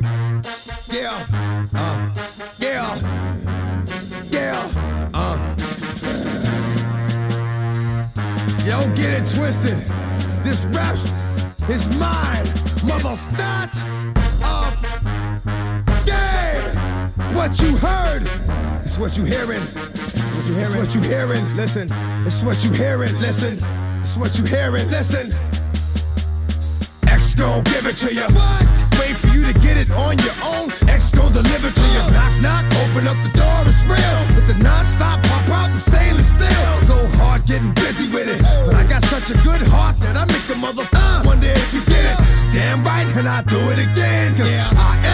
Yeah, uh, yeah, yeah, uh. Yo, get it twisted. This rap is mine, mother start of game. What you heard is what you hearing. What you hearing? It's what you hearing. Listen, it's what you hearing. Listen, it's what you hearing. Listen. X gon' give it to you. What? Wait for you to get it on your own. X gon' deliver to you. Knock, knock, open up the door, it's real. With the non-stop pop out and stainless steel. Go hard getting busy with it. But I got such a good heart that I make a mother uh, wonder if you did it. Damn right, and I do it again. Cause yeah. I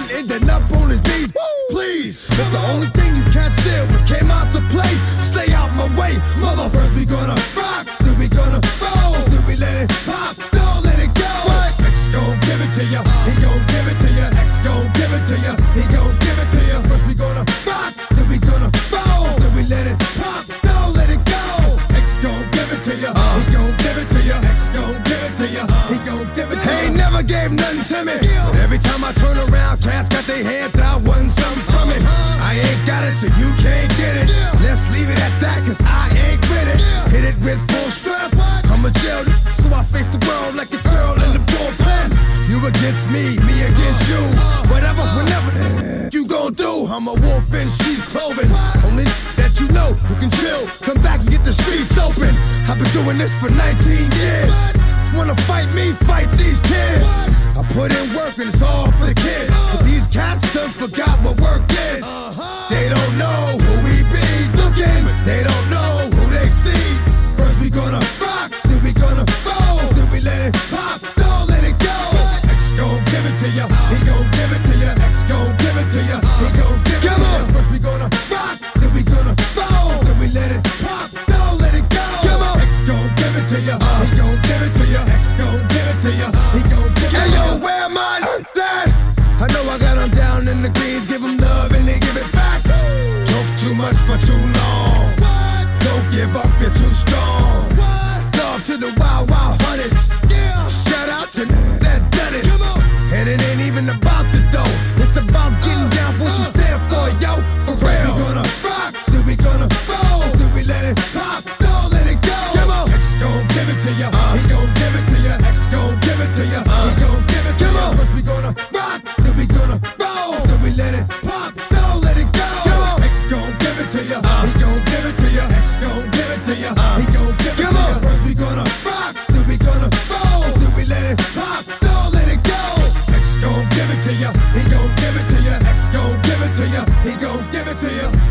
one ending up on his knees. Please, if the only thing you can't steal was came out to play, stay out my way. Mother, first we gonna rock, then we gonna roll, then we let it pop, don't let it go. X gon' give it to ya, he gon' give it to ya. X gon' give it to ya, he gon' give it to ya. Never gave nothing to me. But every time I turn around, cats got their hands out, wanting something from it. I ain't got it, so you can't get it. Let's leave it at that, cause I ain't with it. Hit it with full strength. I'm a jail, so I face the world like a girl in the bullpen. You against me, me against you. Whatever, whenever you gon' do. I'm a wolf in sheep's clothing. Only that you know who can chill. Come back and get the streets open. I've been doing this for 19 years. Wanna fight me? Fight these tears. I put in work and it's all for the kids. But these cats done forgot what work is. They don't know who we be looking, but they don't know who they see. First we gonna rock, then we gonna fold, then we let it pop, don't let it go. X gon' give it to ya, too long. Don't give up, you're too strong. Love to the wild, wild hunters. Shout out to that done it. And it ain't even about the dough. It's about getting he gon' give it to ya.